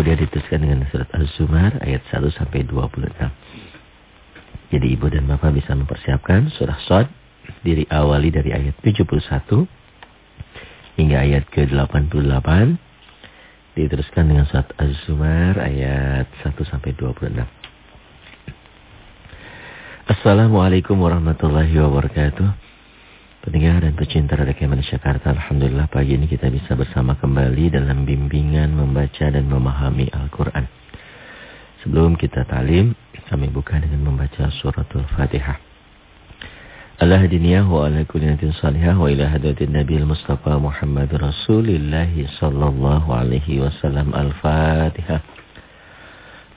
Kemudian diteruskan dengan surat Az-Zumar ayat 1 sampai 26. Jadi ibu dan bapak bisa mempersiapkan surah Sod diri awali dari ayat 71 hingga ayat ke-88 diteruskan dengan surat Az-Zumar ayat 1 sampai 26. Assalamualaikum warahmatullahi wabarakatuh. Pendengar dan pecinta Radio Malaysia Jakarta, Alhamdulillah pagi ini kita bisa bersama kembali dalam bimbingan membaca dan memahami Al-Quran. Sebelum kita talim, kami buka dengan membaca suratul Fatihah. Allah diniyah wa ala kulinatin salihah wa ila hadatin Nabi Mustafa Muhammad Rasulullah sallallahu alaihi wasallam Al-Fatihah.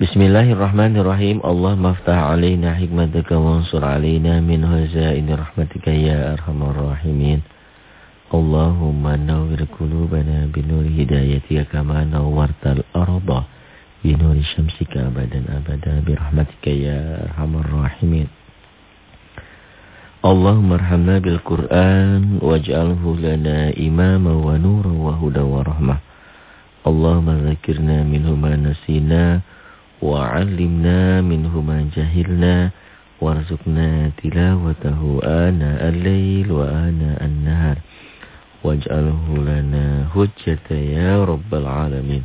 Bismillahirrahmanirrahim. Allah maftah alaina hikmataka wansur alaina min hazaini rahmatika ya arhamar rahimin. Allahumma nawwir qulubana binuri hidayatika kama nawwartal arda binuri syamsika abadan abada birahmatika ya arhamar rahimin. Allahumma arhamna bil Qur'an waj'alhu lana imama wa nuran wa huda wa rahmah. Allahumma dzakirna minhu ma nasina وعلمنا منه ما جهلنا وارزقنا تلاوته آناء الليل وآناء النهار. واجعله لنا هجة يا رب العالمين.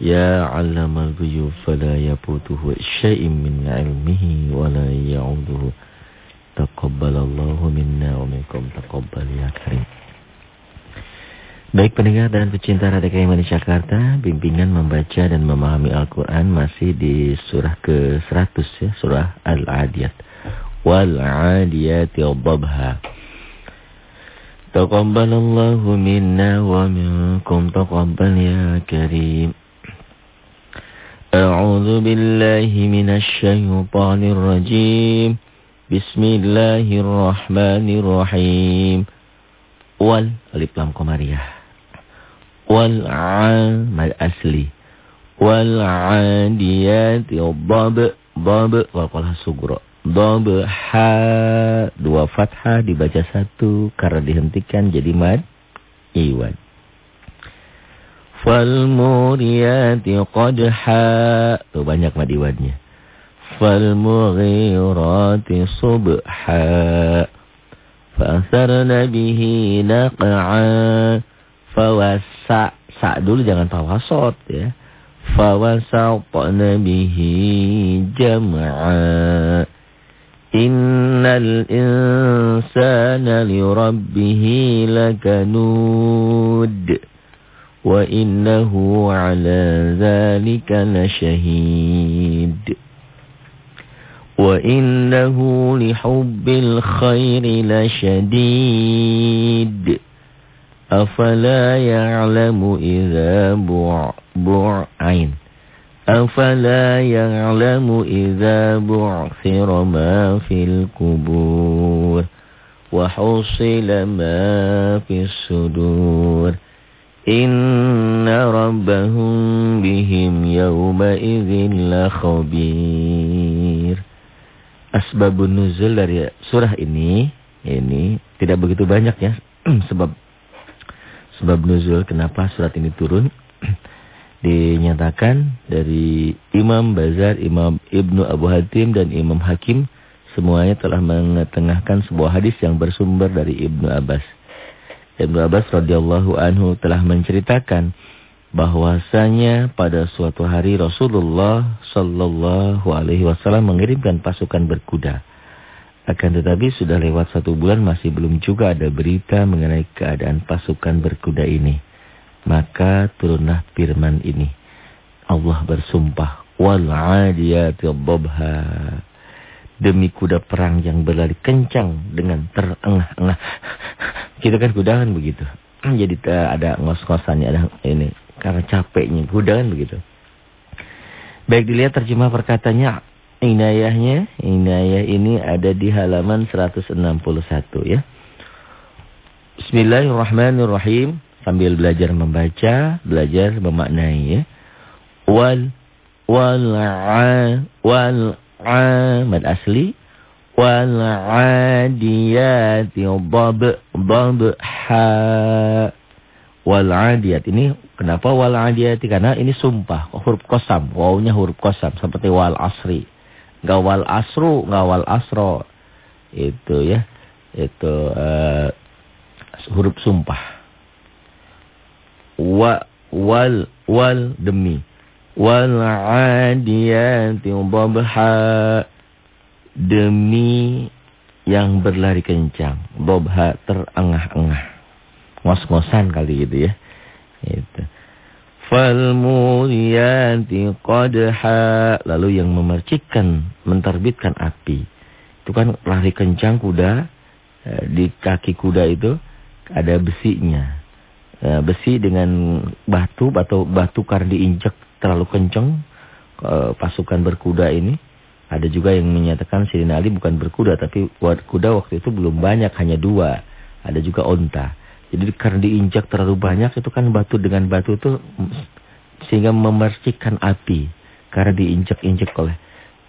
يا علم الغيوب فلا يفوته شيء من علمه ولا يعوده. تقبل الله منا ومنكم. تقبل يا كريم. Baik pendengar dan pecinta Radio Indonesia Jakarta, bimbingan membaca dan memahami Al-Quran masih di surah ke-100 ya, surah Al-Adiyat. Wal-Adiyati Dhabha. Taqabbalallahu minna wa minkum taqabbal ya karim. A'udzu billahi minasy syaithanir rajim. Bismillahirrahmanirrahim. Wal alif lam wal mad asli wal adiyati dab dab wal qalah sugra dab ha dua fathah dibaca satu karena dihentikan jadi mad iwan fal muriyati qadha tuh banyak mad iwannya fal mughirati subha fa asarna bihi naq'a fawasa sa dulu jangan fawasot ya. Fawasatna bihi jam'a innal insana lirabbihi lakanud. Wa innahu ala zalika lasyahid. Wa innahu lihubbil khairi lasyadid أفلا يعلم إذا بع بعين أفلا يعلم إذا بعثر ما في القبور وحصل ما في الصدور إن ربهم بهم يومئذ لخبير Asbabun nuzul dari surah ini ini tidak begitu banyak ya sebab sebab nuzul kenapa surat ini turun dinyatakan dari Imam Bazar, Imam Ibnu Abu Hatim dan Imam Hakim semuanya telah mengetengahkan sebuah hadis yang bersumber dari Ibnu Abbas. Ibnu Abbas radhiyallahu anhu telah menceritakan bahwasanya pada suatu hari Rasulullah sallallahu alaihi wasallam mengirimkan pasukan berkuda akan tetapi sudah lewat satu bulan masih belum juga ada berita mengenai keadaan pasukan berkuda ini. Maka turunlah firman ini. Allah bersumpah. Demi kuda perang yang berlari kencang dengan terengah-engah. Kita kan kuda kan begitu. Jadi ada ngos-ngosannya, ada ini. Karena capeknya kuda kan begitu. Baik dilihat terjemah perkatanya inayahnya. Inayah ini ada di halaman 161 ya. Bismillahirrahmanirrahim. Sambil belajar membaca, belajar memaknai ya. Wal wal a wal mad asli wal adiyati bab bab ha wal adiyat ini kenapa wal adiyati karena ini sumpah huruf kosam wawunya huruf kosam seperti wal asri enggak wal asru enggak wal asro. Itu ya. Itu uh, huruf sumpah. Wa wal wal demi. Wal adiyati dhabha demi yang berlari kencang. Dhabha terengah-engah. Ngos-ngosan kali gitu ya. Itu. Falmuriyati qadha lalu yang memercikkan, menterbitkan api. Itu kan lari kencang kuda, eh, di kaki kuda itu ada besinya. Eh, besi dengan batu atau batu karena diinjak terlalu kencang eh, pasukan berkuda ini. Ada juga yang menyatakan Sirina Ali bukan berkuda tapi kuda waktu itu belum banyak hanya dua. Ada juga onta. Jadi karena diinjak terlalu banyak itu kan batu dengan batu itu sehingga memercikan api karena diinjak-injak oleh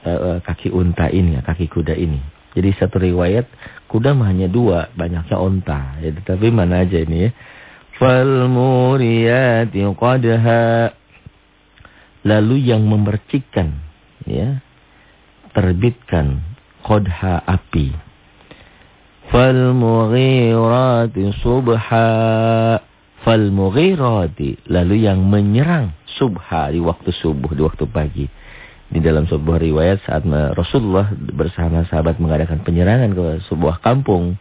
uh, kaki unta ini, kaki kuda ini. Jadi satu riwayat kuda hanya dua, banyaknya unta. Ya, tapi mana aja ini ya. Fal muriyati qadha lalu yang memercikan ya terbitkan qadha api Falmughirati subha. Falmughirati. Lalu yang menyerang subha di waktu subuh, di waktu pagi. Di dalam sebuah riwayat saat Rasulullah bersama sahabat mengadakan penyerangan ke sebuah kampung.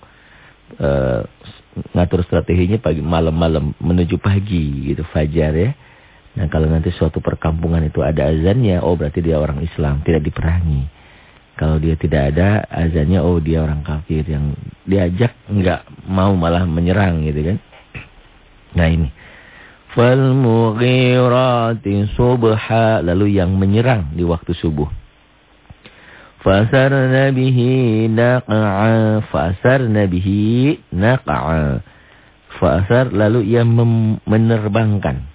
Uh, ngatur strateginya pagi malam-malam menuju pagi gitu fajar ya. Nah kalau nanti suatu perkampungan itu ada azannya, oh berarti dia orang Islam, tidak diperangi. Kalau dia tidak ada azannya oh dia orang kafir yang diajak enggak mau malah menyerang gitu kan. Nah ini. Fal mughirati subha lalu yang menyerang di waktu subuh. Fasar nabihi naqa'a fasar nabihi naqa'a. Fasar lalu ia menerbangkan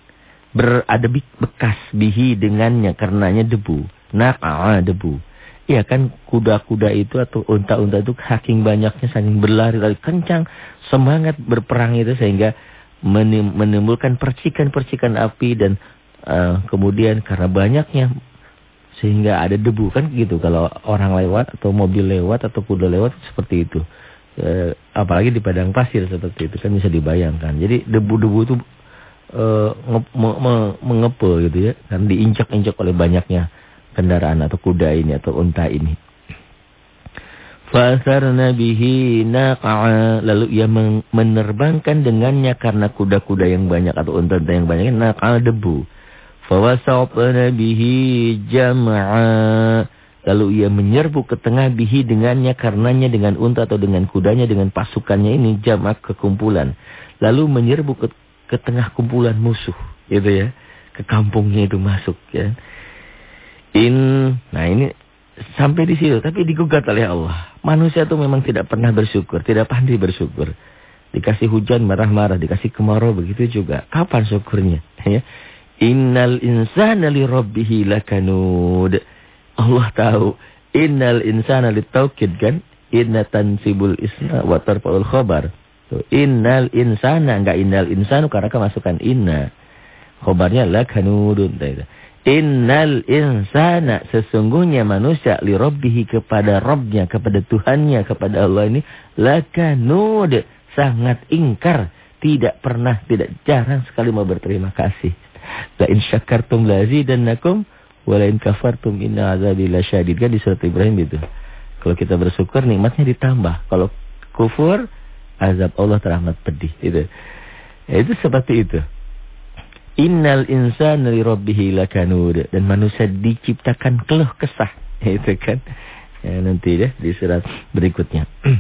berada bekas bihi dengannya karenanya debu. Naqa'a debu. Ya kan kuda-kuda itu atau unta-unta itu saking banyaknya, saking berlari-lari kencang, semangat berperang itu sehingga menimbulkan percikan-percikan api dan uh, kemudian karena banyaknya sehingga ada debu kan gitu kalau orang lewat atau mobil lewat atau kuda lewat seperti itu. Uh, apalagi di padang pasir seperti itu kan bisa dibayangkan. Jadi debu-debu itu uh, gitu ya kan diinjak-injak oleh banyaknya kendaraan atau kuda ini atau unta ini. Fasarna bihi naqa'a lalu ia menerbangkan dengannya karena kuda-kuda yang banyak atau unta-unta yang banyak naqa'a debu. Fawasatna bihi jam'a lalu ia menyerbu ke tengah bihi dengannya karenanya dengan unta atau dengan kudanya dengan pasukannya ini jamak kekumpulan. Lalu menyerbu ke, ke tengah kumpulan musuh gitu ya. Ke kampungnya itu masuk ya. In, nah ini sampai di situ, tapi digugat oleh Allah. Manusia itu memang tidak pernah bersyukur, tidak pandai bersyukur. Dikasih hujan marah-marah, dikasih kemarau begitu juga. Kapan syukurnya? Ya. Innal insana li rabbihi lakanud. Allah tahu. Innal insana li taukid kan? Inna tansibul isna wa tarfa'ul khobar. Tuh, innal insana, enggak innal insanu karena kemasukan inna. Khobarnya lakanudun. Tuh, Innal insana sesungguhnya manusia li rabbihi kepada Rabbnya, kepada Tuhannya, kepada Allah ini lakanud sangat ingkar, tidak pernah, tidak jarang sekali mau berterima kasih. La in syakartum lazidannakum wa la in kafartum inna azabi lasyadid kan di surat Ibrahim itu. Kalau kita bersyukur nikmatnya ditambah, kalau kufur azab Allah teramat pedih itu. Ya, itu seperti itu. Innal insana li rabbih lakanud. Dan manusia diciptakan keluh kesah. Itu kan. Ya, nanti ya di surat berikutnya.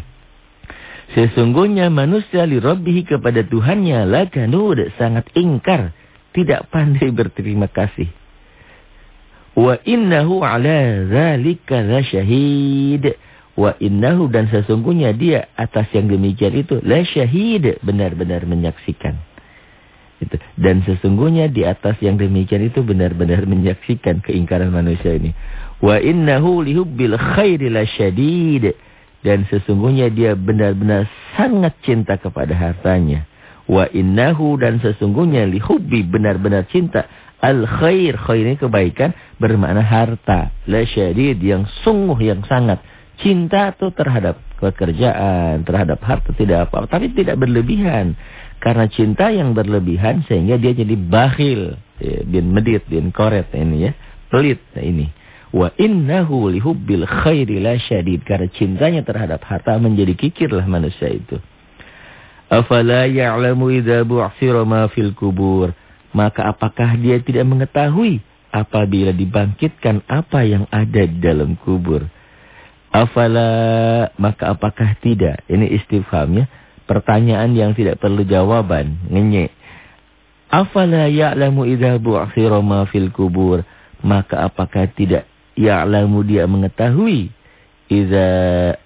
Sesungguhnya manusia li rabbih kepada Tuhannya lakanud. Sangat ingkar. Tidak pandai berterima kasih. Wa innahu ala zalika syahid. Wa innahu dan sesungguhnya dia atas yang demikian itu la syahid. Benar-benar menyaksikan. Itu. Dan sesungguhnya di atas yang demikian itu benar-benar menyaksikan keingkaran manusia ini. Wa innahu lihubbil khairi la syadid. Dan sesungguhnya dia benar-benar sangat cinta kepada hartanya. Wa innahu dan sesungguhnya lihubbi benar-benar cinta Al khair, khair ini kebaikan bermakna harta. La syadid yang sungguh yang sangat. Cinta itu terhadap pekerjaan, terhadap harta tidak apa, tapi tidak berlebihan. Karena cinta yang berlebihan sehingga dia jadi bakhil, ya, bin medit, bin koret ini ya, pelit ini. Wa innahu lihubbil khairi la syadid. Karena cintanya terhadap harta menjadi kikirlah manusia itu. Afala ya'lamu idza bu'thira ma fil kubur. Maka apakah dia tidak mengetahui apabila dibangkitkan apa yang ada di dalam kubur? Afala, maka apakah tidak? Ini istifhamnya. Pertanyaan yang tidak perlu jawaban. Ngenyek. Afala ya'lamu idha bu'akhira ma fil kubur. Maka apakah tidak ya'lamu dia mengetahui. Idha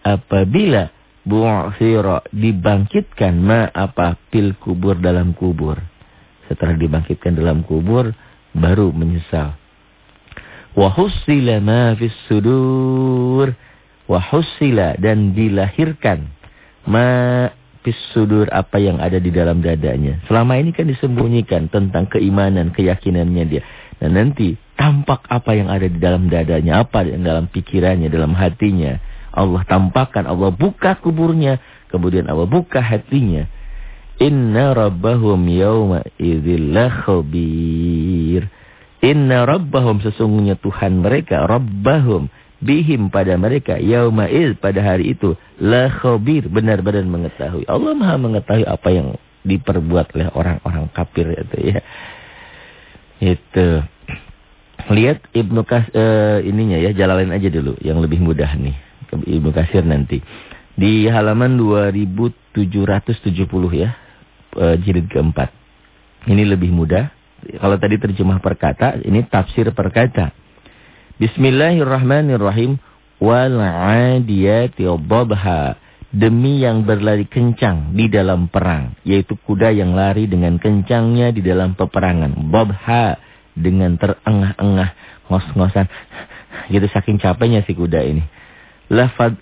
apabila bu'akhira dibangkitkan ma apa fil kubur dalam kubur setelah dibangkitkan dalam kubur baru menyesal. Wa hussila ma fis sudur wa hussila dan dilahirkan ma sudur apa yang ada di dalam dadanya. Selama ini kan disembunyikan tentang keimanan, keyakinannya dia. Dan nanti tampak apa yang ada di dalam dadanya, apa yang dalam pikirannya, dalam hatinya. Allah tampakkan, Allah buka kuburnya, kemudian Allah buka hatinya. Inna rabbahum yawma idzillah khabir. Inna rabbahum sesungguhnya Tuhan mereka, rabbahum bihim pada mereka yauma iz pada hari itu la khabir benar-benar mengetahui. Allah Maha mengetahui apa yang diperbuat oleh orang-orang kafir itu ya. Itu. Lihat Ibnu Kas uh, ininya ya, jalalain aja dulu yang lebih mudah nih. Ibnu Kasir nanti. Di halaman 2770 ya uh, jilid keempat. Ini lebih mudah. Kalau tadi terjemah perkata, ini tafsir perkata. Bismillahirrahmanirrahim. Wal 'adiyati. Demi yang berlari kencang di dalam perang. Yaitu kuda yang lari dengan kencangnya di dalam peperangan. Dhabha. Dengan terengah-engah. Ngos-ngosan. Gitu saking capeknya si kuda ini. Lafad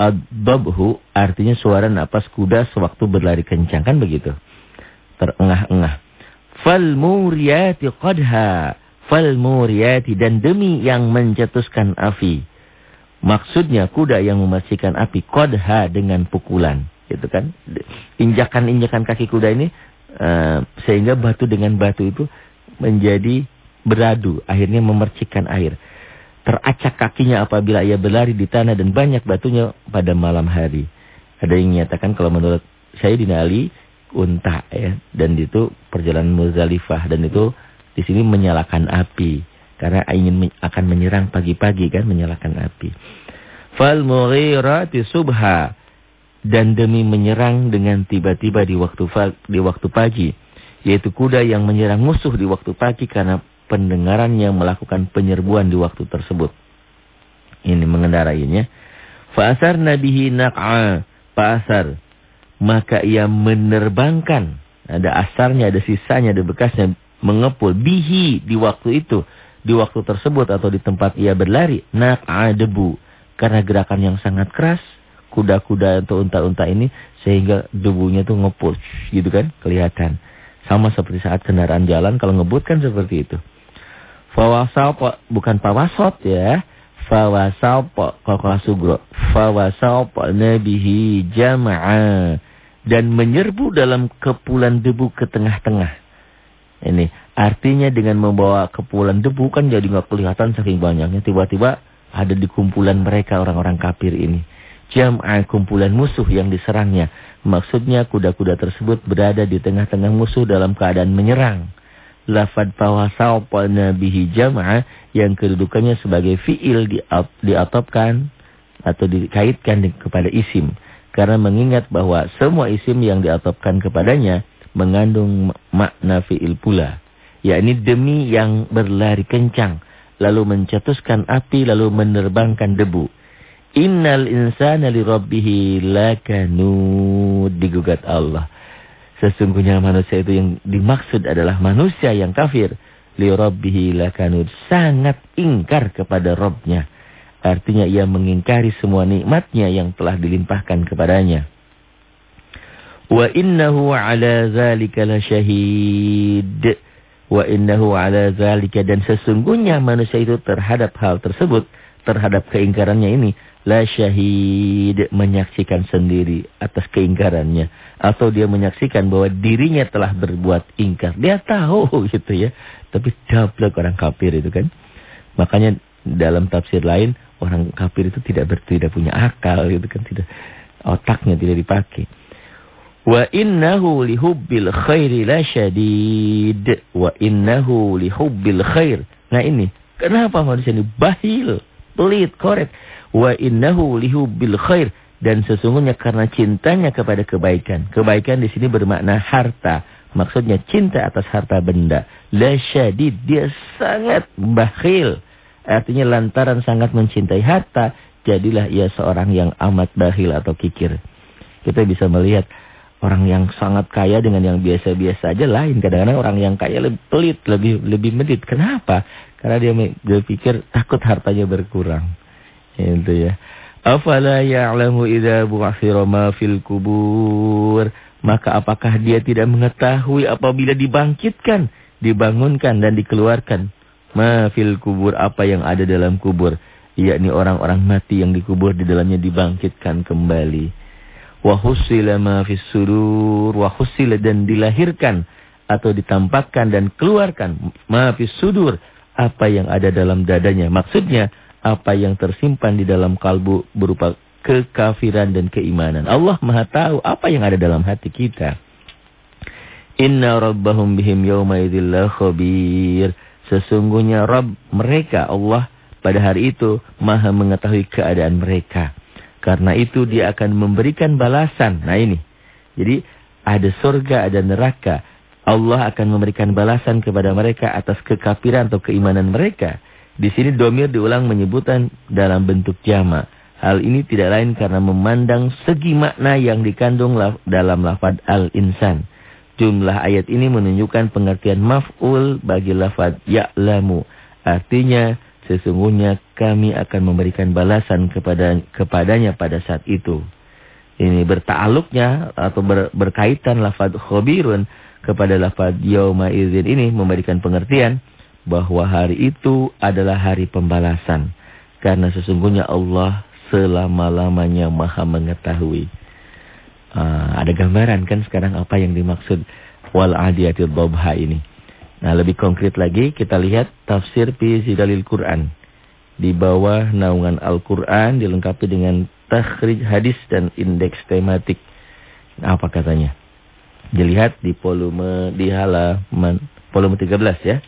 ad-dabhu artinya suara napas kuda sewaktu berlari kencang. Kan begitu? terengah-engah. Fal muriyati qadha. Fal muriyati dan demi yang mencetuskan api. Maksudnya kuda yang mematikan api qadha dengan pukulan, gitu kan? Injakan-injakan kaki kuda ini uh, sehingga batu dengan batu itu menjadi beradu, akhirnya memercikkan air. Teracak kakinya apabila ia berlari di tanah dan banyak batunya pada malam hari. Ada yang menyatakan kalau menurut Sayyidina Ali unta ya dan itu perjalanan Muzdalifah dan itu di sini menyalakan api karena ingin akan menyerang pagi-pagi kan menyalakan api. Fal mughirati subha dan demi menyerang dengan tiba-tiba di waktu di waktu pagi yaitu kuda yang menyerang musuh di waktu pagi karena pendengaran yang melakukan penyerbuan di waktu tersebut. Ini mengendarainya. Fa'asar nabihi naq'a. Fa'asar maka ia menerbangkan. Ada asarnya, ada sisanya, ada bekasnya. Mengepul. Bihi di waktu itu. Di waktu tersebut atau di tempat ia berlari. Nak'a debu. Karena gerakan yang sangat keras. Kuda-kuda atau unta-unta ini. Sehingga debunya tuh ngepul. Gitu kan. Kelihatan. Sama seperti saat kendaraan jalan. Kalau ngebut kan seperti itu. Fawasal bukan pawasot ya. Fawasal kalau sugro. Fawasal nabihi jama'a dan menyerbu dalam kepulan debu ke tengah-tengah. Ini artinya dengan membawa kepulan debu kan jadi nggak kelihatan saking banyaknya. Tiba-tiba ada di kumpulan mereka orang-orang kafir ini. Jam'ah kumpulan musuh yang diserangnya. Maksudnya kuda-kuda tersebut berada di tengah-tengah musuh dalam keadaan menyerang. Lafad fawasal nabihi jam'ah yang kedudukannya sebagai fi'il diatopkan atau dikaitkan kepada isim. Karena mengingat bahwa semua isim yang diatopkan kepadanya mengandung makna fi'il pula. yakni demi yang berlari kencang. lalu mencetuskan api, lalu menerbangkan debu. Innal insana li rabbihi lakanud digugat Allah. Sesungguhnya manusia itu yang dimaksud adalah manusia yang kafir. Li rabbihi lakanud sangat ingkar kepada Robnya. Artinya ia mengingkari semua nikmatnya yang telah dilimpahkan kepadanya. Wa innahu ala zalika lasyahid. Wa innahu ala zalika. Dan sesungguhnya manusia itu terhadap hal tersebut, terhadap keingkarannya ini la syahid. Menyaksikan sendiri atas keingkarannya. Atau dia menyaksikan bahwa dirinya telah berbuat ingkar. Dia tahu gitu ya. Tapi dablek orang kafir itu kan. Makanya dalam tafsir lain orang kafir itu tidak ber, tidak punya akal gitu kan. Tidak otaknya tidak dipakai wa innahu lihubbil khairi la syadid wa innahu lihubbil khair nah ini kenapa manusia ini bahil pelit korek Wa innahu bil khair. Dan sesungguhnya karena cintanya kepada kebaikan. Kebaikan di sini bermakna harta. Maksudnya cinta atas harta benda. La syadid. Dia sangat bakhil. Artinya lantaran sangat mencintai harta. Jadilah ia seorang yang amat bakhil atau kikir. Kita bisa melihat orang yang sangat kaya dengan yang biasa-biasa aja lain. Kadang-kadang orang yang kaya lebih pelit, lebih lebih medit. Kenapa? Karena dia berpikir takut hartanya berkurang. Itu ya. Afala ya'lamu idza bu'athira ma fil kubur. Maka apakah dia tidak mengetahui apabila dibangkitkan, dibangunkan dan dikeluarkan ma fil kubur apa yang ada dalam kubur, yakni orang-orang mati yang dikubur di dalamnya dibangkitkan kembali. Wa husila ma fis sudur, wa dan dilahirkan atau ditampakkan dan keluarkan ma fis sudur apa yang ada dalam dadanya. Maksudnya apa yang tersimpan di dalam kalbu berupa kekafiran dan keimanan. Allah maha tahu apa yang ada dalam hati kita. Inna rabbahum bihim yawma idhillah khabir. Sesungguhnya Rabb mereka Allah pada hari itu maha mengetahui keadaan mereka. Karena itu dia akan memberikan balasan. Nah ini. Jadi ada surga, ada neraka. Allah akan memberikan balasan kepada mereka atas kekafiran atau keimanan mereka. Di sini domir diulang menyebutkan dalam bentuk jama. Hal ini tidak lain karena memandang segi makna yang dikandung dalam lafad al-insan. Jumlah ayat ini menunjukkan pengertian maf'ul bagi lafad ya'lamu. Artinya sesungguhnya kami akan memberikan balasan kepada kepadanya pada saat itu. Ini bertaaluknya atau ber, berkaitan lafad khobirun kepada lafad yauma izin ini memberikan pengertian bahwa hari itu adalah hari pembalasan. Karena sesungguhnya Allah selama-lamanya maha mengetahui. Uh, ada gambaran kan sekarang apa yang dimaksud wal adiyatil dhabha ini. Nah lebih konkret lagi kita lihat tafsir fi dalil Quran. Di bawah naungan Al-Quran dilengkapi dengan takhrij hadis dan indeks tematik. Nah, apa katanya? Dilihat di volume di halaman volume 13 ya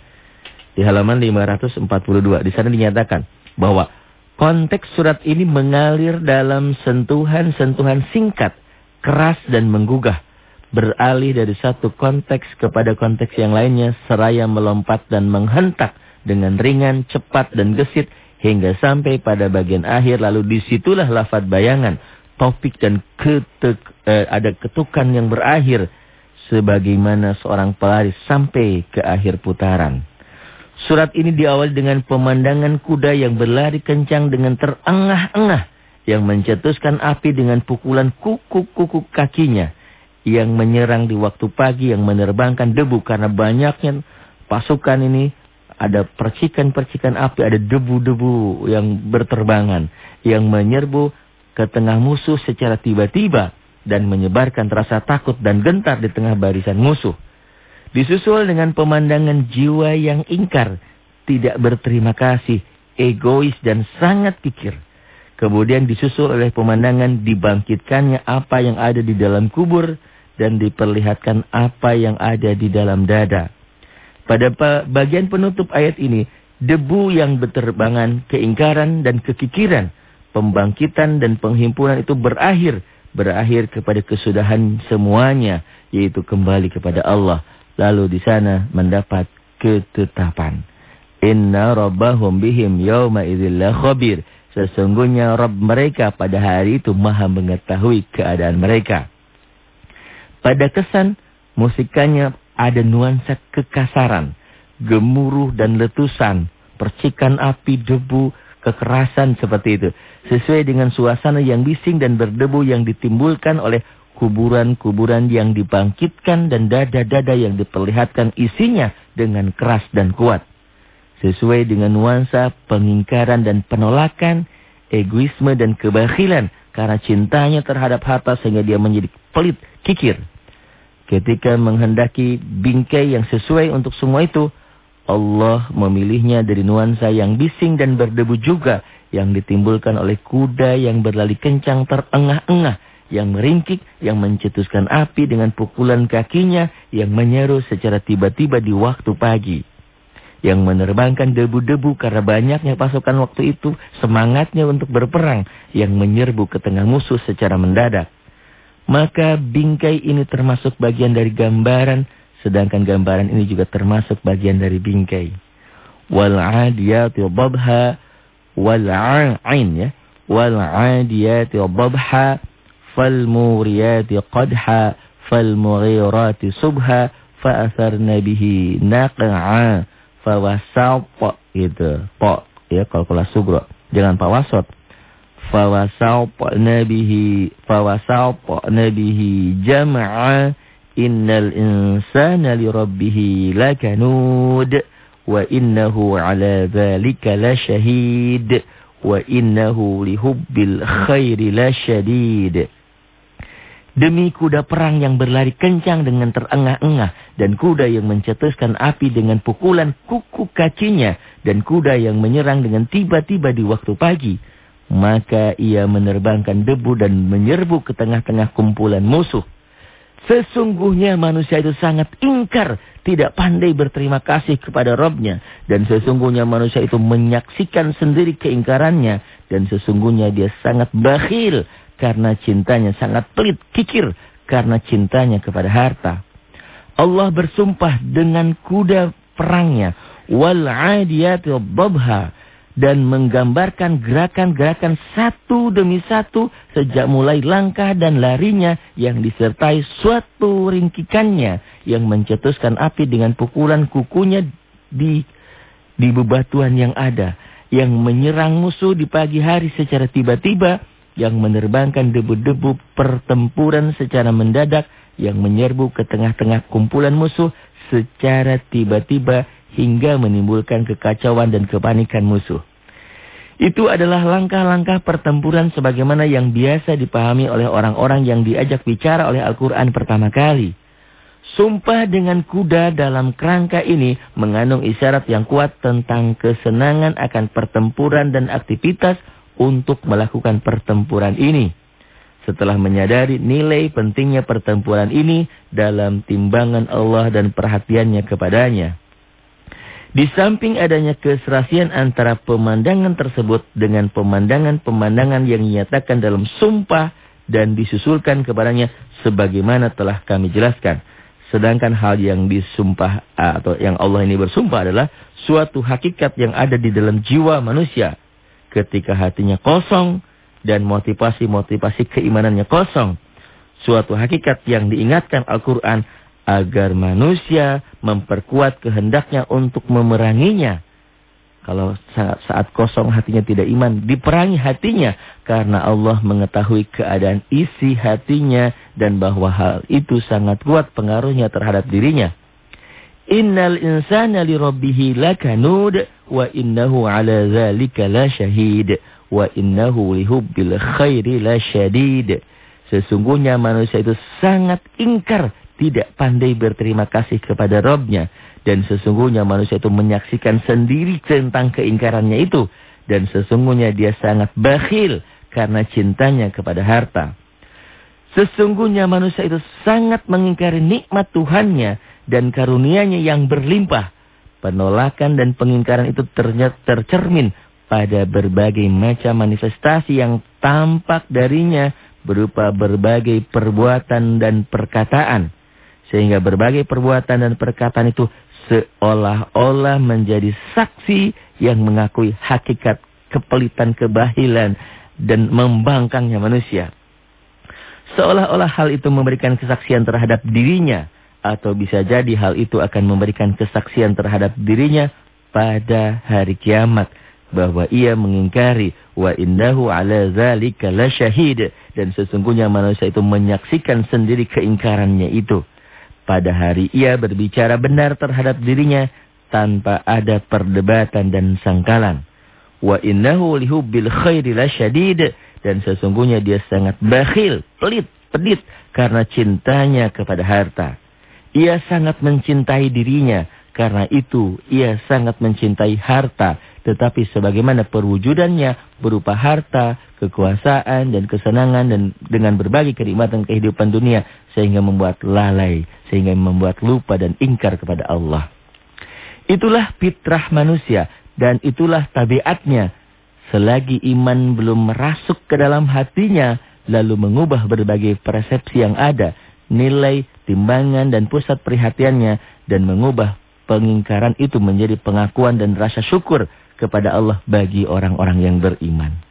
di halaman 542. Di sana dinyatakan bahwa konteks surat ini mengalir dalam sentuhan-sentuhan singkat, keras dan menggugah. Beralih dari satu konteks kepada konteks yang lainnya seraya melompat dan menghentak dengan ringan, cepat dan gesit hingga sampai pada bagian akhir lalu di situlah lafad bayangan, topik dan ketuk, eh, ada ketukan yang berakhir sebagaimana seorang pelari sampai ke akhir putaran. Surat ini diawali dengan pemandangan kuda yang berlari kencang dengan terengah-engah. Yang mencetuskan api dengan pukulan kuku-kuku kakinya. Yang menyerang di waktu pagi yang menerbangkan debu. Karena banyaknya pasukan ini ada percikan-percikan api. Ada debu-debu yang berterbangan. Yang menyerbu ke tengah musuh secara tiba-tiba. Dan menyebarkan rasa takut dan gentar di tengah barisan musuh. Disusul dengan pemandangan jiwa yang ingkar, tidak berterima kasih, egois dan sangat pikir. Kemudian disusul oleh pemandangan dibangkitkannya apa yang ada di dalam kubur dan diperlihatkan apa yang ada di dalam dada. Pada bagian penutup ayat ini, debu yang berterbangan, keingkaran dan kekikiran, pembangkitan dan penghimpunan itu berakhir, berakhir kepada kesudahan semuanya, yaitu kembali kepada Allah lalu di sana mendapat ketetapan. Inna rabbahum bihim yawma idzillah khabir. Sesungguhnya Rabb mereka pada hari itu maha mengetahui keadaan mereka. Pada kesan musikannya ada nuansa kekasaran, gemuruh dan letusan, percikan api, debu, kekerasan seperti itu. Sesuai dengan suasana yang bising dan berdebu yang ditimbulkan oleh kuburan-kuburan yang dibangkitkan dan dada-dada yang diperlihatkan isinya dengan keras dan kuat sesuai dengan nuansa pengingkaran dan penolakan, egoisme dan kebakhilan karena cintanya terhadap harta sehingga dia menjadi pelit, kikir. Ketika menghendaki bingkai yang sesuai untuk semua itu, Allah memilihnya dari nuansa yang bising dan berdebu juga yang ditimbulkan oleh kuda yang berlari kencang terengah-engah, yang meringkik, yang mencetuskan api dengan pukulan kakinya, yang menyeru secara tiba-tiba di waktu pagi yang menerbangkan debu-debu karena banyaknya pasukan waktu itu, semangatnya untuk berperang yang menyerbu ke tengah musuh secara mendadak. Maka bingkai ini termasuk bagian dari gambaran, sedangkan gambaran ini juga termasuk bagian dari bingkai. Wal 'adiyati dhabha wal 'ain ya. Wal 'adiyati dhabha fal qadha fal mughirati subha fa asarna bihi naq'a fawasau po gitu. Po ya kalau kelas sugro. Jangan pawasot. Fawasau po nabihi fawasau po nabihi jama'a innal insana li rabbih lakanud wa innahu ala dzalika lasyahid wa innahu lihubbil khairi lasyadid. Demi kuda perang yang berlari kencang dengan terengah-engah. Dan kuda yang mencetuskan api dengan pukulan kuku kakinya. Dan kuda yang menyerang dengan tiba-tiba di waktu pagi. Maka ia menerbangkan debu dan menyerbu ke tengah-tengah kumpulan musuh. Sesungguhnya manusia itu sangat ingkar. Tidak pandai berterima kasih kepada Robnya. Dan sesungguhnya manusia itu menyaksikan sendiri keingkarannya. Dan sesungguhnya dia sangat bakhil karena cintanya sangat pelit, kikir karena cintanya kepada harta. Allah bersumpah dengan kuda perangnya wal 'adiyati dhabha dan menggambarkan gerakan-gerakan satu demi satu sejak mulai langkah dan larinya yang disertai suatu ringkikannya yang mencetuskan api dengan pukulan kukunya di di bebatuan yang ada yang menyerang musuh di pagi hari secara tiba-tiba yang menerbangkan debu-debu pertempuran secara mendadak yang menyerbu ke tengah-tengah kumpulan musuh secara tiba-tiba hingga menimbulkan kekacauan dan kepanikan musuh. Itu adalah langkah-langkah pertempuran sebagaimana yang biasa dipahami oleh orang-orang yang diajak bicara oleh Al-Quran pertama kali. Sumpah dengan kuda dalam kerangka ini mengandung isyarat yang kuat tentang kesenangan akan pertempuran dan aktivitas untuk melakukan pertempuran ini. Setelah menyadari nilai pentingnya pertempuran ini dalam timbangan Allah dan perhatiannya kepadanya. Di samping adanya keserasian antara pemandangan tersebut dengan pemandangan-pemandangan yang dinyatakan dalam sumpah dan disusulkan kepadanya sebagaimana telah kami jelaskan. Sedangkan hal yang disumpah atau yang Allah ini bersumpah adalah suatu hakikat yang ada di dalam jiwa manusia ketika hatinya kosong dan motivasi-motivasi keimanannya kosong. Suatu hakikat yang diingatkan Al-Quran agar manusia memperkuat kehendaknya untuk memeranginya. Kalau saat, kosong hatinya tidak iman, diperangi hatinya. Karena Allah mengetahui keadaan isi hatinya dan bahwa hal itu sangat kuat pengaruhnya terhadap dirinya. Innal insana li rabbihi lakanud wa innahu ala zalika la syahid wa innahu lihubbil khairi la syadid. Sesungguhnya manusia itu sangat ingkar, tidak pandai berterima kasih kepada Robnya. Dan sesungguhnya manusia itu menyaksikan sendiri tentang keingkarannya itu. Dan sesungguhnya dia sangat bakhil karena cintanya kepada harta. Sesungguhnya manusia itu sangat mengingkari nikmat Tuhannya dan karunianya yang berlimpah. Penolakan dan pengingkaran itu tercermin pada berbagai macam manifestasi yang tampak darinya berupa berbagai perbuatan dan perkataan. Sehingga berbagai perbuatan dan perkataan itu seolah-olah menjadi saksi yang mengakui hakikat kepelitan kebahilan dan membangkangnya manusia. Seolah-olah hal itu memberikan kesaksian terhadap dirinya atau bisa jadi hal itu akan memberikan kesaksian terhadap dirinya pada hari kiamat bahwa ia mengingkari wa innahu ala zalika lasyahid dan sesungguhnya manusia itu menyaksikan sendiri keingkarannya itu pada hari ia berbicara benar terhadap dirinya tanpa ada perdebatan dan sangkalan. Wa innahu lihubbil khairi lasyadid dan sesungguhnya dia sangat bakhil pelit pedit karena cintanya kepada harta. Ia sangat mencintai dirinya karena itu ia sangat mencintai harta tetapi sebagaimana perwujudannya berupa harta, kekuasaan dan kesenangan dan dengan berbagai kenikmatan kehidupan dunia sehingga membuat lalai, sehingga membuat lupa dan ingkar kepada Allah. Itulah fitrah manusia dan itulah tabiatnya. Selagi iman belum merasuk ke dalam hatinya lalu mengubah berbagai persepsi yang ada, nilai, timbangan dan pusat perhatiannya dan mengubah pengingkaran itu menjadi pengakuan dan rasa syukur kepada Allah bagi orang-orang yang beriman.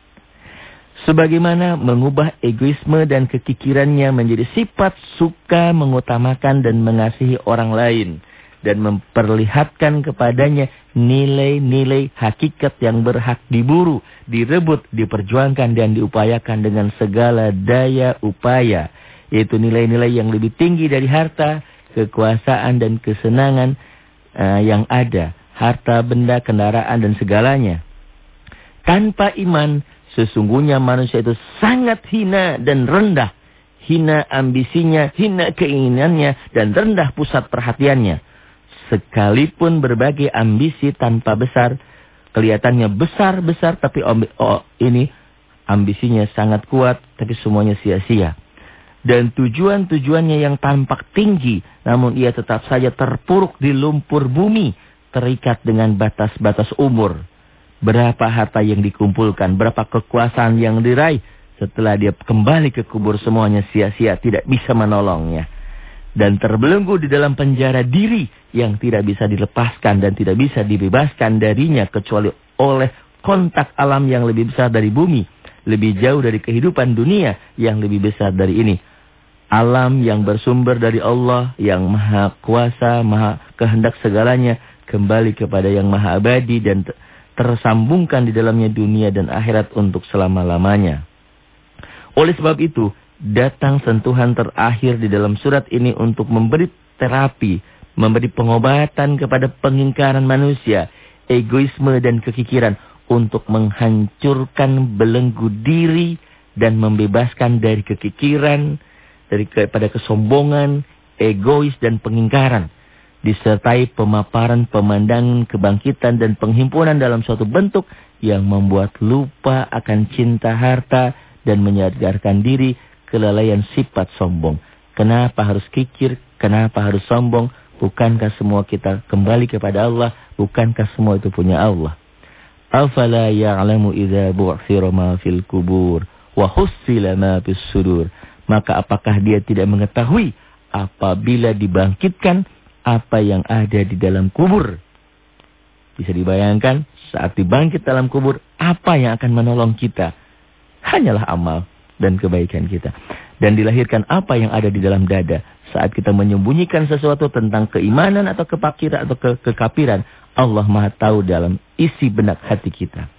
Sebagaimana mengubah egoisme dan kekikirannya menjadi sifat suka mengutamakan dan mengasihi orang lain. Dan memperlihatkan kepadanya nilai-nilai hakikat yang berhak diburu, direbut, diperjuangkan dan diupayakan dengan segala daya upaya. Yaitu nilai-nilai yang lebih tinggi dari harta, kekuasaan dan kesenangan uh, yang ada harta, benda, kendaraan, dan segalanya. Tanpa iman, sesungguhnya manusia itu sangat hina dan rendah. Hina ambisinya, hina keinginannya, dan rendah pusat perhatiannya. Sekalipun berbagai ambisi tanpa besar, kelihatannya besar-besar, tapi oh, ini ambisinya sangat kuat, tapi semuanya sia-sia. Dan tujuan-tujuannya yang tampak tinggi, namun ia tetap saja terpuruk di lumpur bumi terikat dengan batas-batas umur. Berapa harta yang dikumpulkan, berapa kekuasaan yang diraih. Setelah dia kembali ke kubur semuanya sia-sia, tidak bisa menolongnya. Dan terbelenggu di dalam penjara diri yang tidak bisa dilepaskan dan tidak bisa dibebaskan darinya kecuali oleh kontak alam yang lebih besar dari bumi. Lebih jauh dari kehidupan dunia yang lebih besar dari ini. Alam yang bersumber dari Allah, yang maha kuasa, maha kehendak segalanya, kembali kepada yang maha abadi dan tersambungkan di dalamnya dunia dan akhirat untuk selama-lamanya. Oleh sebab itu, datang sentuhan terakhir di dalam surat ini untuk memberi terapi, memberi pengobatan kepada pengingkaran manusia, egoisme dan kekikiran untuk menghancurkan belenggu diri dan membebaskan dari kekikiran, dari kepada kesombongan, egois dan pengingkaran disertai pemaparan pemandangan kebangkitan dan penghimpunan dalam suatu bentuk yang membuat lupa akan cinta harta dan menyadarkan diri kelalaian sifat sombong. Kenapa harus kikir? Kenapa harus sombong? Bukankah semua kita kembali kepada Allah? Bukankah semua itu punya Allah? Afala ya'lamu idza bu'thira ma fil kubur wa hussila ma fis sudur. Maka apakah dia tidak mengetahui apabila dibangkitkan apa yang ada di dalam kubur. Bisa dibayangkan saat dibangkit dalam kubur, apa yang akan menolong kita? Hanyalah amal dan kebaikan kita. Dan dilahirkan apa yang ada di dalam dada. Saat kita menyembunyikan sesuatu tentang keimanan atau kepakiran atau ke kekapiran, Allah maha tahu dalam isi benak hati kita.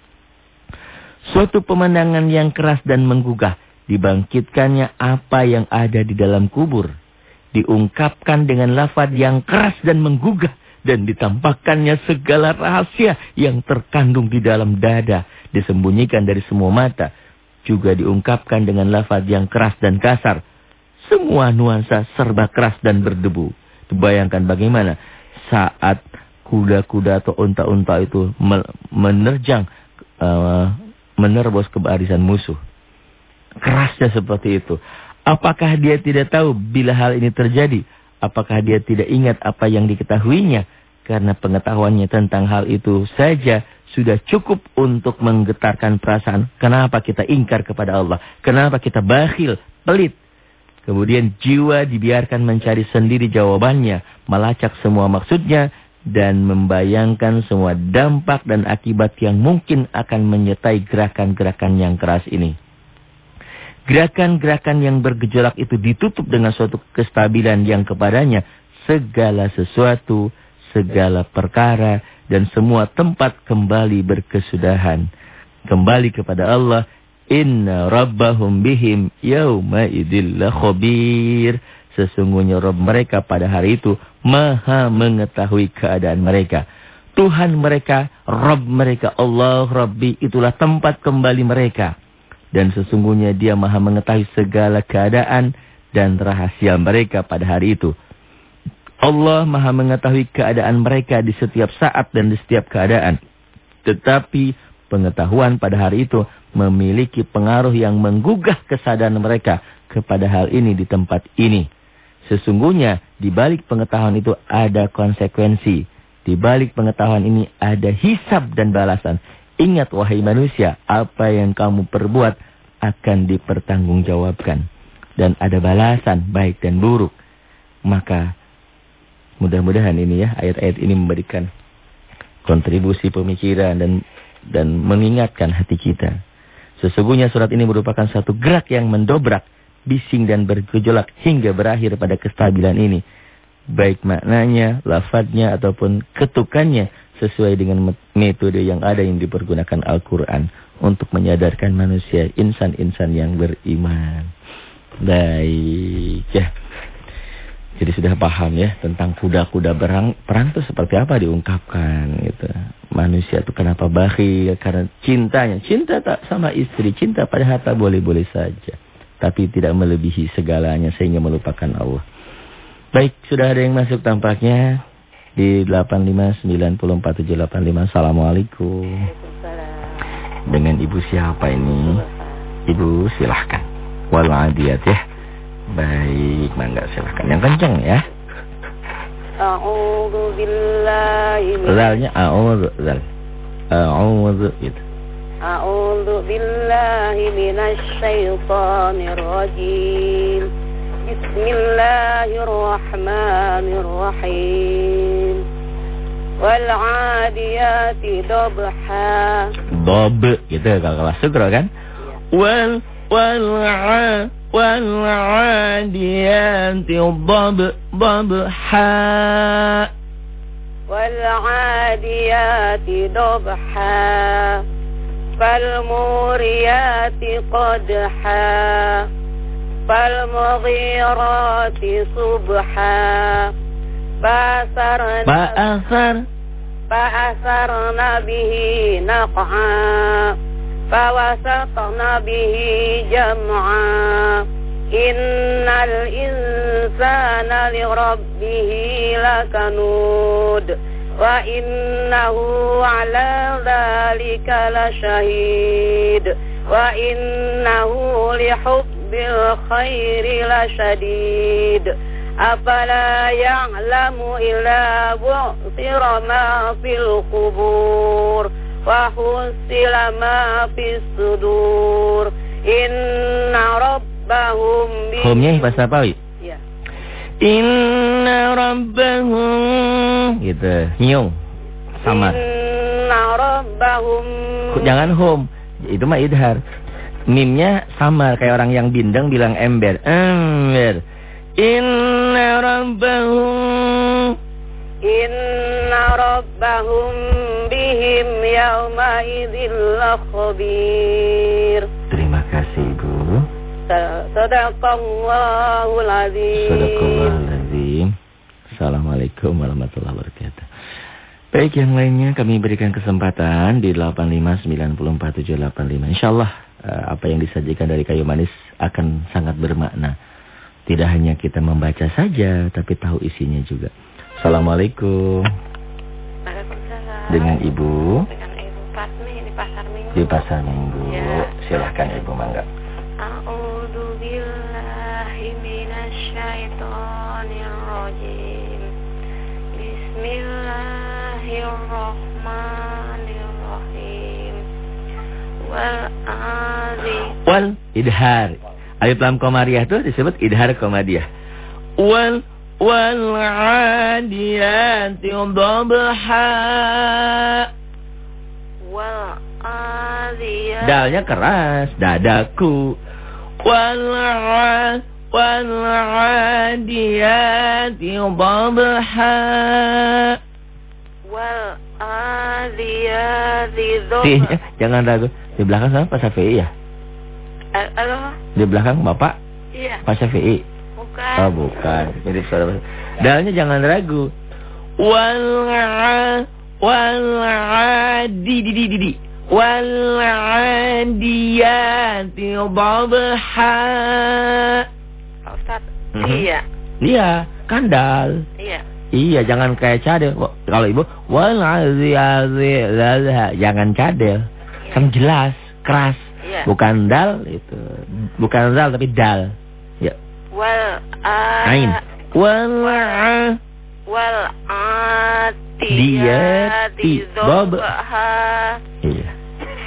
Suatu pemandangan yang keras dan menggugah, dibangkitkannya apa yang ada di dalam kubur diungkapkan dengan lafaz yang keras dan menggugah dan ditampakkannya segala rahasia yang terkandung di dalam dada. Disembunyikan dari semua mata. Juga diungkapkan dengan lafaz yang keras dan kasar. Semua nuansa serba keras dan berdebu. Bayangkan bagaimana saat kuda-kuda atau unta-unta itu menerjang uh, menerobos ke barisan musuh. Kerasnya seperti itu Apakah dia tidak tahu bila hal ini terjadi? Apakah dia tidak ingat apa yang diketahuinya? Karena pengetahuannya tentang hal itu saja sudah cukup untuk menggetarkan perasaan. Kenapa kita ingkar kepada Allah? Kenapa kita bakhil, pelit? Kemudian jiwa dibiarkan mencari sendiri jawabannya, melacak semua maksudnya, dan membayangkan semua dampak dan akibat yang mungkin akan menyertai gerakan-gerakan yang keras ini. Gerakan-gerakan yang bergejolak itu ditutup dengan suatu kestabilan yang kepadanya segala sesuatu, segala perkara, dan semua tempat kembali berkesudahan. Kembali kepada Allah, Inna rabbahum bihim yawma idillah khabir. Sesungguhnya Rabb mereka pada hari itu maha mengetahui keadaan mereka. Tuhan mereka, Rabb mereka, Allah Rabbi, itulah tempat kembali mereka. Dan sesungguhnya dia maha mengetahui segala keadaan dan rahasia mereka pada hari itu. Allah maha mengetahui keadaan mereka di setiap saat dan di setiap keadaan. Tetapi pengetahuan pada hari itu memiliki pengaruh yang menggugah kesadaran mereka kepada hal ini di tempat ini. Sesungguhnya di balik pengetahuan itu ada konsekuensi. Di balik pengetahuan ini ada hisab dan balasan. Ingat wahai manusia, apa yang kamu perbuat akan dipertanggungjawabkan. Dan ada balasan baik dan buruk. Maka Mudah-mudahan ini ya ayat-ayat ini memberikan kontribusi pemikiran dan dan mengingatkan hati kita. Sesungguhnya surat ini merupakan satu gerak yang mendobrak, bising dan bergejolak hingga berakhir pada kestabilan ini. Baik maknanya, lafadznya ataupun ketukannya sesuai dengan metode yang ada yang dipergunakan Al-Quran untuk menyadarkan manusia insan-insan yang beriman. Baik ya. Jadi sudah paham ya tentang kuda-kuda perang, perang itu seperti apa diungkapkan gitu. Manusia itu kenapa bakhil karena cintanya. Cinta tak sama istri, cinta pada harta boleh-boleh saja. Tapi tidak melebihi segalanya sehingga melupakan Allah. Baik, sudah ada yang masuk tampaknya di 8594785. Assalamualaikum. Dengan ibu siapa ini? Ibu silahkan. Waladiyat ya. Baik, mangga silakan. Yang kenceng ya. A'udzu billahi Zalnya a'udzu zal. A'udzu gitu. A'udzu billahi minasy syaithanir rajim. Bismillahirrahmanirrahim. Wal 'adiyati dabha. Dob gitu kalau kelas sugro kan? Iya. Wal wal والعاديات ضب ضبحا والعاديات ضبحا فالموريات قدحا فالمغيرات صبحا فأثرن فأثر فأثرن به نقعا فوسطن به جمعا. إن الإنسان لربه لكنود وإنه على ذلك لشهيد وإنه لحب الخير لشديد. أفلا يعلم إلا بعثر ما في القبور وحصل ما في الصدور إن ربهم Humnya bahasa apa, Wi? Ya. Inna rabbahum gitu, nyung. Samar. Inna rabbahum Jangan hum. Itu mah idhar. Mimnya samar kayak orang yang bindeng bilang ember. Ember. Inna rabbahum Inna rabbahum bihim yawma idzil khabir. Terima kasih Ibu. Sadaqallahul azim. Sadaqallahul azim. Assalamualaikum warahmatullahi wabarakatuh. Baik yang lainnya kami berikan kesempatan di 8594785. Insyaallah uh, apa yang disajikan dari kayu manis akan sangat bermakna. Tidak hanya kita membaca saja tapi tahu isinya juga. Assalamualaikum. Waalaikumsalam. Dengan Ibu. Dengan Ibu Fatmi di Pasar Minggu. Di Pasar Minggu. Ya. Silahkan Ibu Mangga. A'udzu billahi minasyaitonir rajim. Bismillahirrahmanirrahim. Wal azi Wal idhar. Alif lam komariah itu disebut idhar komadiah. Wal wal adiyati dhabha. Wal adiyat. Dalnya keras, dadaku. Wal wal adiyati dhabha. Wal adiyati dhabha. jangan ragu. Di belakang sama Pak Syafi'i ya? Eh, Halo? Di belakang Bapak Iya, Pak Syafi'i. bukan. Oh bukan, mirip suara. Dalnya jangan ragu. Wal wal di di di di. Wal adiyati dhabha. Pak Ustaz. Mhm. Iya, Iya, kandal. iya. Iya, jangan kayak cadel. Kalau ibu, wal dhabha. Jangan cadel. Kan jelas, keras. Iya. Bukan dal itu. Bukan dal tapi dal. Ya. Wal Ain. a Wal a- wal atiyati dhabha. dhabha. Iya.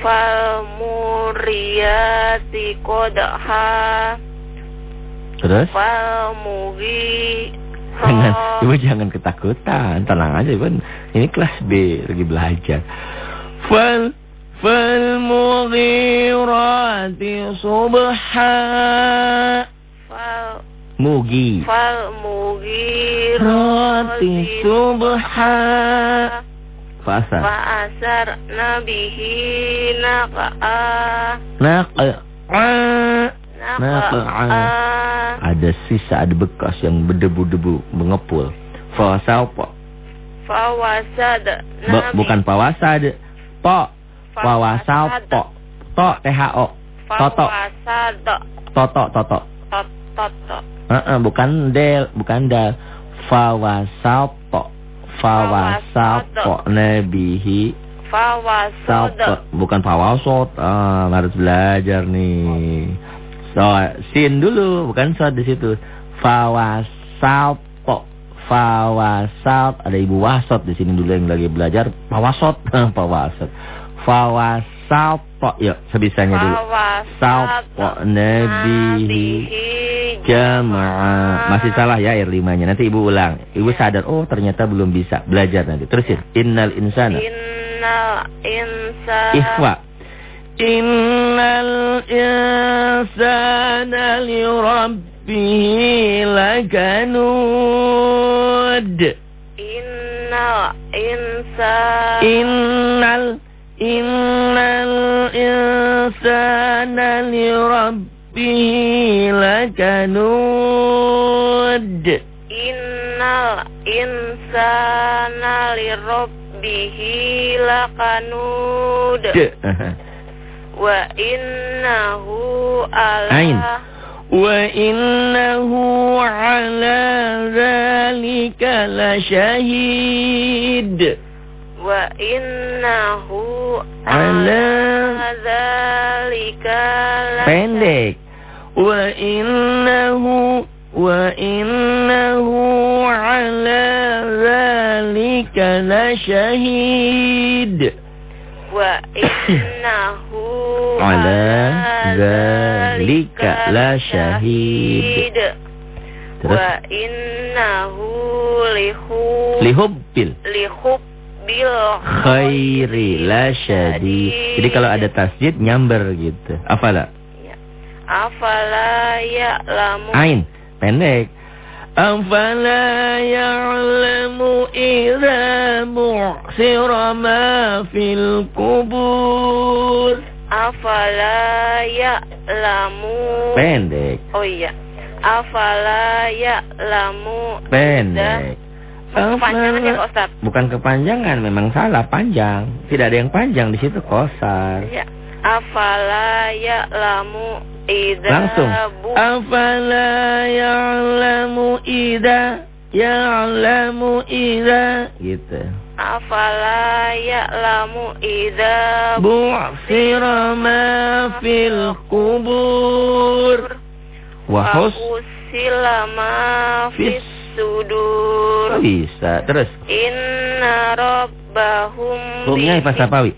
Fal muriyati qadha. Terus? Fal mugi. Jangan, ibu jangan ketakutan. Tenang aja, ibu. Ini kelas B, lagi belajar. Fal subha. Fal Mugi. fal mugi Rati subha. Fasa. Fa asar nabihi naqa'a Naqa. naqa'a Ada sisa, ada bekas yang berdebu-debu, mengepul. Fasa apa? fa wasad Be- bukan pawasad. Po. Pawasal po. To THO. Toto. wasad Toto toto. tot toto Heeh, bukan del, bukan dal. Fawasal po. Fawasal po nabihi fa wasad Salpo. Bukan fawasot. Ah, harus belajar nih. So, sin dulu, bukan sod di situ. Fawasalpo. Fawasal ada ibu wasot di sini dulu yang lagi belajar fawasot, fawasot. Fawasalpo. Yuk, sebisanya dulu. Salpo nabihi jamaah. Masih salah ya air limanya. Nanti ibu ulang. Ibu sadar, oh ternyata belum bisa belajar nanti. Terusin. Innal insana. innal insana Ikhwa. Innal insana li rabbihi lakanud. innal insana Innal innal insana li rabbihi lakanud. Innal insana lirabbihi lakanud D. wa innahu ala Ain. Wa innahu ala zalika lasyahid. Wa innahu Ala. dzalika la- Pendek. Wa innahu wa innahu ala zalika lasyahid. wa innahu Ala dzalika lasyahid. Lihubbil khairi lasyadid. Jadi kalau ada tasjid nyamber gitu. Afala? Ya. afala ya'lamu Ain pendek. Afala ya'lamu idza mu'sira ma fil kubur. afala ya'lamu Pendek, oh iya afala ya'lamu pendek. Kepanjangan ya Pak Ustaz Bukan kepanjangan, memang salah panjang. Tidak ada yang panjang di situ kosar. ya afala ya'lamu idza Langsung. bu- Afala ya'lamu idza ya'lamu idza gitu. afala ya'lamu idza Bu'sira ma fil kubur. Wahus Wahusila ma Fis. Sudur bisa. Terus Inna rabbahum Humnya Pak Sapawi.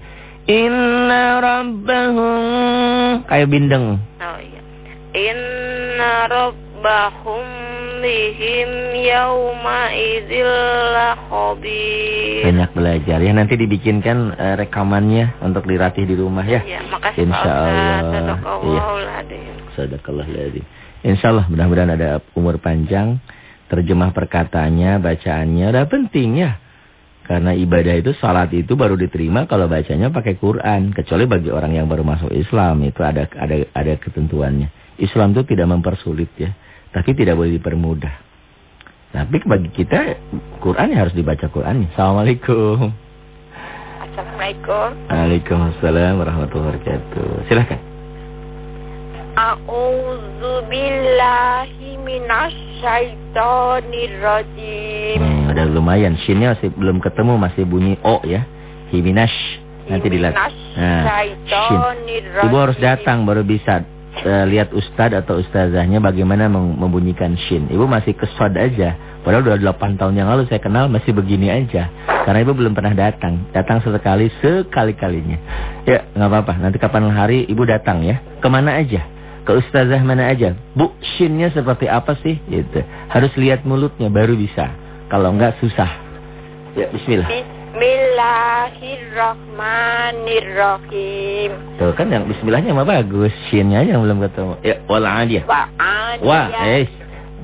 Inna rabbahum kayak bindeng. Oh iya. Inna rabbahum bihim yawma idzil lakhabir. Banyak belajar ya nanti dibikinkan uh, rekamannya untuk dilatih di rumah ya. Ya, makasih Insya Pak Ustaz. Allah. Iya. Sadaqallahul Sadaqallah Insya Allah mudah-mudahan ada umur panjang, terjemah perkataannya, bacaannya, udah penting ya. Karena ibadah itu, salat itu baru diterima kalau bacanya pakai Quran. Kecuali bagi orang yang baru masuk Islam, itu ada ada ada ketentuannya. Islam itu tidak mempersulit ya, tapi tidak boleh dipermudah. Tapi bagi kita, Quran ya harus dibaca Quran. Assalamualaikum. Assalamualaikum. Waalaikumsalam warahmatullahi wabarakatuh. Silahkan. A'udzu billahi minasyaitonir rajim. Hmm, ada lumayan. Shinnya masih belum ketemu, masih bunyi O ya. Himinash. Nanti dilihat. Nah, shin. Ibu harus datang baru bisa uh, lihat ustadz atau ustazahnya bagaimana membunyikan shin. Ibu masih kesod aja. Padahal udah 8 tahun yang lalu saya kenal masih begini aja. Karena ibu belum pernah datang. Datang sesekali, sekali-kalinya. Ya, nggak apa-apa. Nanti kapan hari ibu datang ya. Ke mana aja? Ke ustazah mana aja. Bu, shinnya seperti apa sih? Gitu. Harus lihat mulutnya baru bisa. Kalau enggak susah. Ya, bismillah. Bismillahirrahmanirrahim. Tuh kan yang bismillahnya mah bagus. Shinnya aja yang belum ketemu. Ya, wal adiyah. Wa Wa, eh.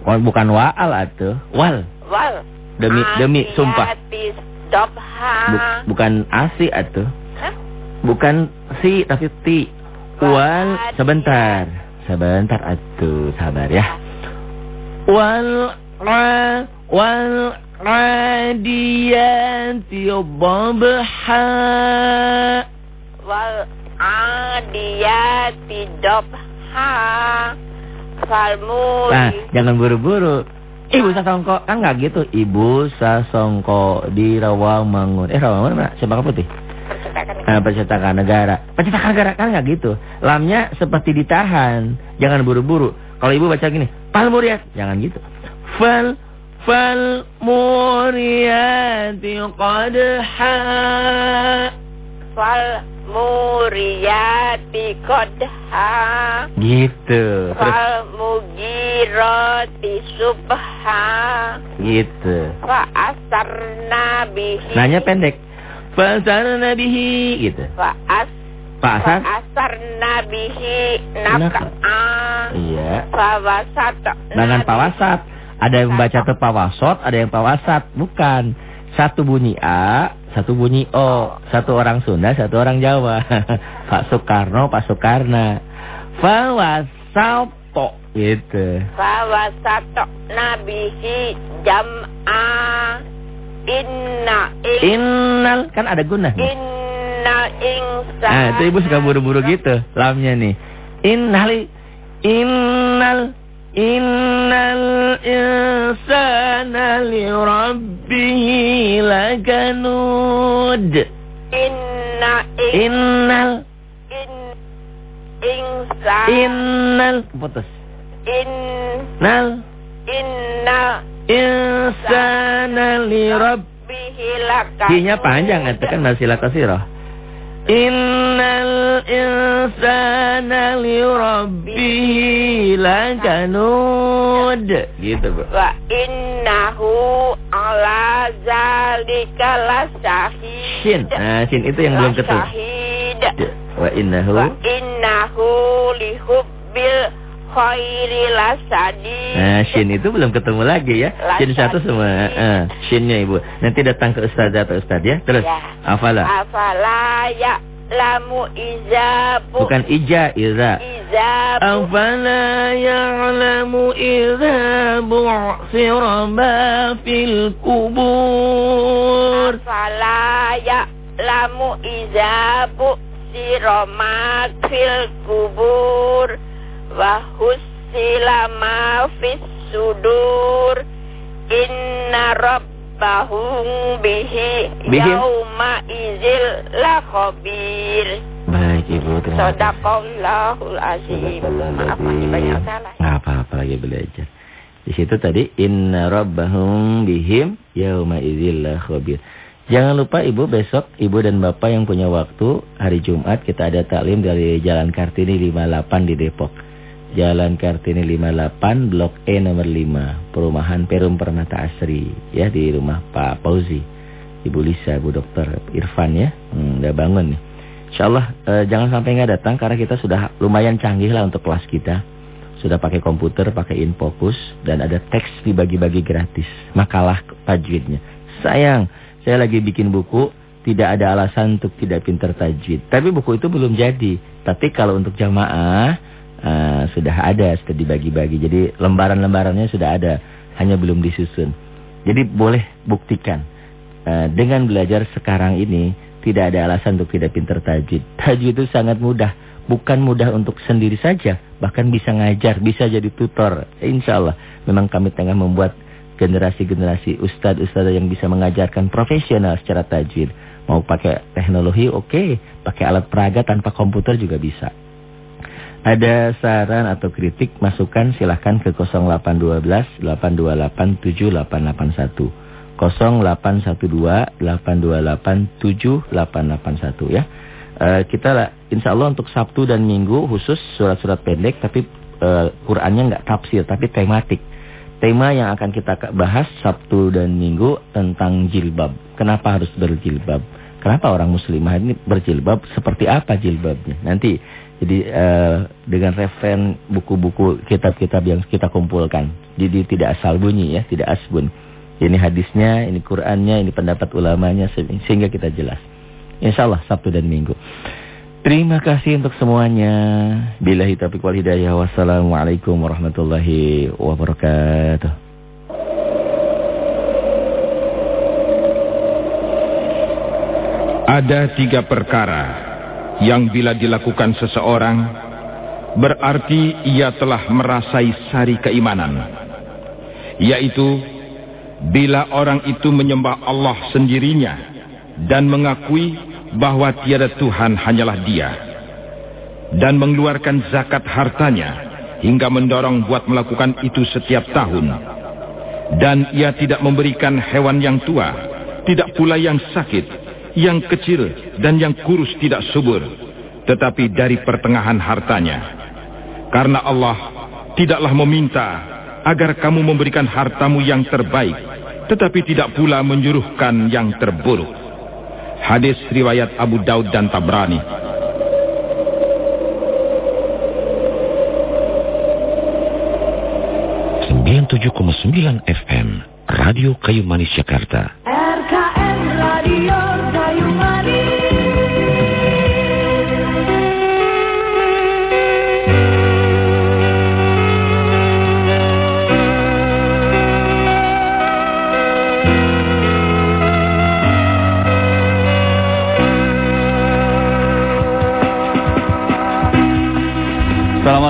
Bukan wa'al atuh. Wal. Wal. Demi demi sumpah. Bu, bukan asi atuh. Bukan si tapi ti. Wal sebentar. Sebentar atuh, sabar ya. Wal ra wal adiyati dhabha. Wal adiyati dhabha. Falmuri. Nah, jangan buru-buru. Ibu Sasongko kan nggak gitu. Ibu Sasongko di Rawamangun. Eh Rawamangun mana? Siapa putih? Nah, percetakan negara. Percetakan negara kan nggak gitu. Lamnya seperti ditahan. Jangan buru-buru. Kalau ibu baca gini, fal muriat, jangan gitu. Fal fal muriyati qadha. Fal muriyati qadha. Gitu. Fal mugirati subha. Gitu. Fa asarna bihi. Nanya pendek. Fasarna bihi gitu. Fa'as Pasar? Fa'asarna bihi naka'a. Iya. Fawasat. Dengan pawasat. Ada yang baca tuh pawasot, ada yang pawasat. Bukan. Satu bunyi A, satu bunyi O. Satu orang Sunda, satu orang Jawa. Pak Soekarno, Pak Soekarna. Fawasato. Gitu. Fawasato nabihi jam'a. Inna Innal kan ada guna. Inna insan. Nah, itu ibu suka buru-buru gitu lamnya nih. Innal innal innal insana li rabbih lakanud. Inna ing, Innal in, insan. innal putus. In, Nal inna insana li rabb bihi lakanud. Hinya panjang itu kan masih lakasirah. Innal insana li rabbih lakanud. Gitu, Bu. Wa innahu ala zalika lasahid. Shin. Nah, shin itu yang belum ketemu. Wa innahu Wa innahu lihubbil Khairil Asadi. Nah, Shin itu belum ketemu lagi ya. Lasadi. Shin satu sama uh, eh, Shinnya Ibu. Nanti datang ke Ustaz atau Ustaz ya. Terus. Ya. Afala. Afala ya lamu izabu. Bukan ija, iza. Izabu. Afala ya'lamu izabu siraba fil kubur. Afala ya'lamu izabu sirama fil kubur wa husila ma fis sudur. Inna rabbahum bihi Bihim? yauma izil la khabir. Baik Ibu terima kasih. Sadaqallahul azim. Maaf masih banyak salah Nggak apa-apa lagi belajar Di situ tadi Inna rabbahum bihim yauma idzil khabir. Jangan lupa Ibu besok Ibu dan Bapak yang punya waktu hari Jumat kita ada taklim dari Jalan Kartini 58 di Depok. Jalan Kartini 58, Blok E nomor 5, Perumahan Perum Permata Asri, ya di rumah Pak Pauzi. Ibu Lisa, Bu Dokter Irfan ya. Hmm, udah bangun nih. Insyaallah eh, jangan sampai nggak datang karena kita sudah lumayan canggih lah untuk kelas kita. Sudah pakai komputer, pakai infocus dan ada teks dibagi-bagi gratis. Makalah tajwidnya. Sayang, saya lagi bikin buku, tidak ada alasan untuk tidak pintar tajwid. Tapi buku itu belum jadi. Tapi kalau untuk jamaah uh, sudah ada, sudah dibagi-bagi. Jadi lembaran-lembarannya sudah ada, hanya belum disusun. Jadi boleh buktikan. Uh, dengan belajar sekarang ini, tidak ada alasan untuk tidak pintar tajwid. Tajwid itu sangat mudah. Bukan mudah untuk sendiri saja, bahkan bisa ngajar, bisa jadi tutor. Insya Allah, memang kami tengah membuat generasi-generasi ustadz-ustadz yang bisa mengajarkan profesional secara tajwid. Mau pakai teknologi, oke. Okay. Pakai alat peraga tanpa komputer juga bisa. Ada saran atau kritik, masukan silahkan ke 0812 828 7881. 0812 828 7881 ya. Uh, kita insya Allah untuk Sabtu dan Minggu khusus surat-surat pendek tapi uh, Qurannya nggak tafsir tapi tematik. Tema yang akan kita bahas Sabtu dan Minggu tentang jilbab. Kenapa harus berjilbab? Kenapa orang muslimah ini berjilbab? Seperti apa jilbabnya? Nanti jadi uh, dengan referen buku-buku kitab-kitab yang kita kumpulkan. Jadi tidak asal bunyi ya, tidak asbun. Ini hadisnya, ini Qur'annya, ini pendapat ulamanya sehingga kita jelas. Insya Allah Sabtu dan Minggu. Terima kasih untuk semuanya. Billahi taufiq wal hidayah. Wassalamualaikum warahmatullahi wabarakatuh. Ada tiga perkara yang bila dilakukan seseorang berarti ia telah merasai sari keimanan. Yaitu bila orang itu menyembah Allah sendirinya dan mengakui bahwa tiada Tuhan hanyalah dia dan mengeluarkan zakat hartanya hingga mendorong buat melakukan itu setiap tahun dan ia tidak memberikan hewan yang tua tidak pula yang sakit yang kecil dan yang kurus tidak subur, tetapi dari pertengahan hartanya. Karena Allah tidaklah meminta agar kamu memberikan hartamu yang terbaik, tetapi tidak pula menyuruhkan yang terburuk. Hadis riwayat Abu Daud dan Tabrani. FM Radio Kayu Manis Jakarta.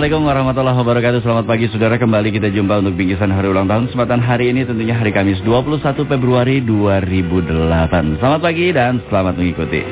Assalamualaikum warahmatullahi wabarakatuh. Selamat pagi saudara. Kembali kita jumpa untuk bingkisan hari ulang tahun Kesempatan hari ini tentunya hari Kamis 21 Februari 2008 Selamat pagi dan selamat mengikuti